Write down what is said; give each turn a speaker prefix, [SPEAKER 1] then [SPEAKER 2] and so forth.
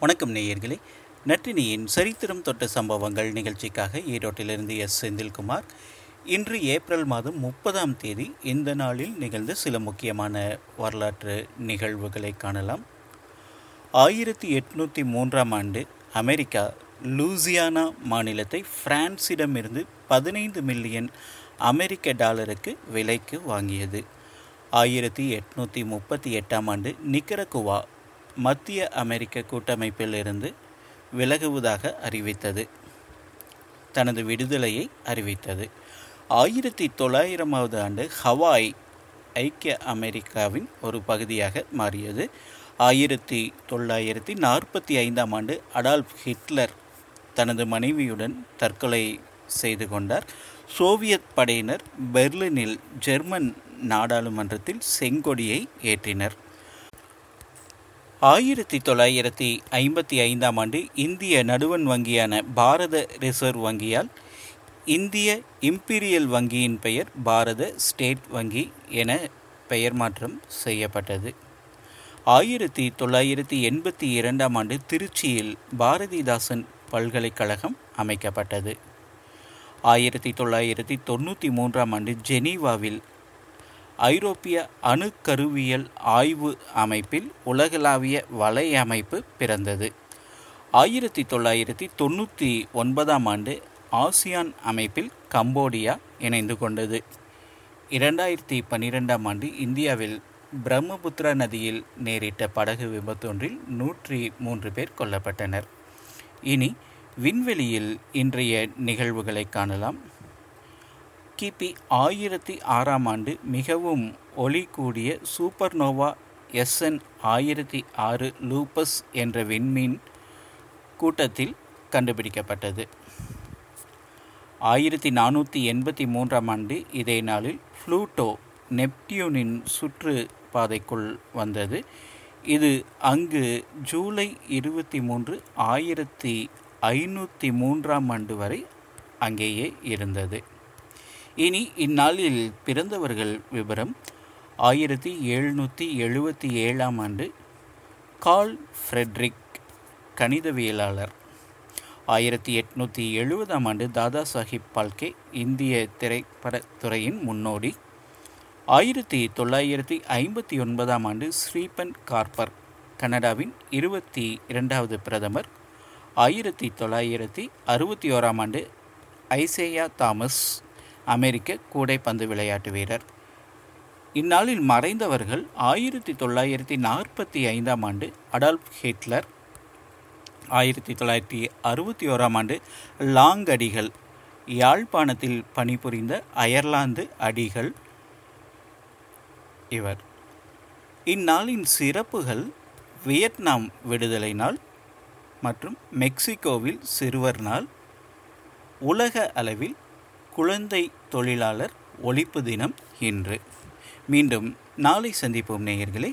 [SPEAKER 1] வணக்கம் நேயர்களே. நற்றினியின் சரித்திரம் தொட்ட சம்பவங்கள் நிகழ்ச்சிக்காக ஈரோட்டிலிருந்து எஸ். செந்தில்குமார். இன்று ஏப்ரல் மாதம் முப்பதாம் தேதி இந்த நாளில் நிகழ்ந்த சில முக்கியமான வரலாற்று நிகழ்வுகளை காணலாம். ஆயிரத்தி எட்நூற்றி மூன்றாம் ஆண்டு அமெரிக்கா லூசியானா மாநிலத்தை பிரான்சிடமிருந்து பதினைந்து மில்லியன் அமெரிக்க டாலருக்கு விலைக்கு வாங்கியது. ஆயிரத்தி எட்நூற்றி முப்பத்தி எட்டாம் ஆண்டு நிக்கரகுவா மத்திய அமெரிக்க கூட்டமைப்பிலிருந்து விலகுவதாக அறிவித்தது. தனது விடுதலையை அறிவித்தது. ஆயிரத்தி தொள்ளாயிரமாவது ஆண்டு ஹவாய் ஐக்கிய அமெரிக்காவின் ஒரு பகுதியாக மாறியது. ஆயிரத்தி தொள்ளாயிரத்தி நாற்பத்தி ஐந்தாம் ஆண்டு அடால்ஃப் ஹிட்லர் தனது மனைவியுடன் தற்கொலை செய்து கொண்டார். சோவியத் படையினர் பெர்லினில் ஜெர்மன் நாடாளுமன்றத்தில் செங்கொடியை ஏற்றினர். ஆயிரத்தி தொள்ளாயிரத்தி ஐம்பத்தி ஐந்தாம் ஆண்டு இந்திய நடுவன் வங்கியான பாரத ரிசர்வ் வங்கியால் இந்திய இம்பீரியல் வங்கியின் பெயர் பாரத ஸ்டேட் வங்கி என பெயர் மாற்றம் செய்யப்பட்டது. ஆயிரத்தி தொள்ளாயிரத்தி எண்பத்தி இரண்டாம் ஆண்டு திருச்சியில் பாரதிதாசன் பல்கலைக்கழகம் அமைக்கப்பட்டது. ஆயிரத்தி தொள்ளாயிரத்தி தொண்ணூற்றி மூன்றாம் ஆண்டு ஜெனீவாவில் ஐரோப்பிய அணுக்கருவியல் ஆய்வு அமைப்பில் உலகளாவிய வலையமைப்பு பிறந்தது. ஆயிரத்தி தொள்ளாயிரத்தி தொண்ணூற்றி ஒன்பதாம் ஆண்டு ஆசியான் அமைப்பில் கம்போடியா இணைந்து கொண்டது. இரண்டாயிரத்தி பன்னிரெண்டாம் ஆண்டு இந்தியாவில் பிரம்மபுத்திரா நதியில் நேரிட்ட படகு விபத்தொன்றில் நூற்றி மூன்று பேர் கொல்லப்பட்டனர். இனி விண்வெளியில் இன்றைய நிகழ்வுகளை காணலாம். கிபி ஆயிரத்தி ஆறாம் ஆண்டு மிகவும் ஒளி கூடிய சூப்பர்னோவா எஸ்என் ஆயிரத்தி ஆறு லூப்பஸ் என்ற விண்மீன் கூட்டத்தில் கண்டுபிடிக்கப்பட்டது. ஆயிரத்தி நானூற்றி எண்பத்தி மூன்றாம் ஆண்டு இதே நாளில் ஃப்ளூட்டோ நெப்டியூனின் சுற்று பாதைக்குள் வந்தது. இது அங்கு ஜூலை இருபத்தி மூன்று ஆயிரத்தி ஐநூற்றி மூன்றாம் ஆண்டு வரை அங்கேயே இருந்தது. இனி இந்நாளில் பிறந்தவர்கள் விவரம் ஆயிரத்தி எழுநூற்றி எழுபத்தி ஏழாம் ஆண்டு கால் ஃப்ரெட்ரிக் கணிதவியலாளர். ஆயிரத்தி எட்நூற்றி எழுபதாம் ஆண்டு தாதா சாஹிப் பால்கே இந்திய திரைப்படத்துறையின் முன்னோடி. ஆயிரத்தி தொள்ளாயிரத்தி ஐம்பத்தி ஒன்பதாம் ஆண்டு ஸ்ரீபன் கார்பர் கனடாவின் இருபத்தி இரண்டாவது பிரதமர். ஆயிரத்தி தொள்ளாயிரத்தி அறுபத்தி ஓராம் ஆண்டு ஐசேயா தாமஸ் அமெரிக்க கூடைப்பந்து விளையாட்டு வீரர். இந்நாளில் மறைந்தவர்கள் ஆயிரத்தி தொள்ளாயிரத்தி நாற்பத்தி ஐந்தாம் ஆண்டு அடால்ஃப் ஹிட்லர் ஆயிரத்தி தொள்ளாயிரத்தி அறுபத்தி ஓராம் ஆண்டு லாங் அடிகள் யாழ்ப்பாணத்தில் பணிபுரிந்த அயர்லாந்து அடிகள் இவர். இந்நாளின் சிறப்புகள் வியட்நாம் விடுதலை நாள் மற்றும் மெக்சிகோவில் சிறுவர் நாள் உலக அளவில் குழந்தை தொழிலாளர் ஒழிப்பு தினம் இன்று. மீண்டும் நாளை சந்திப்போம் நேயர்களே.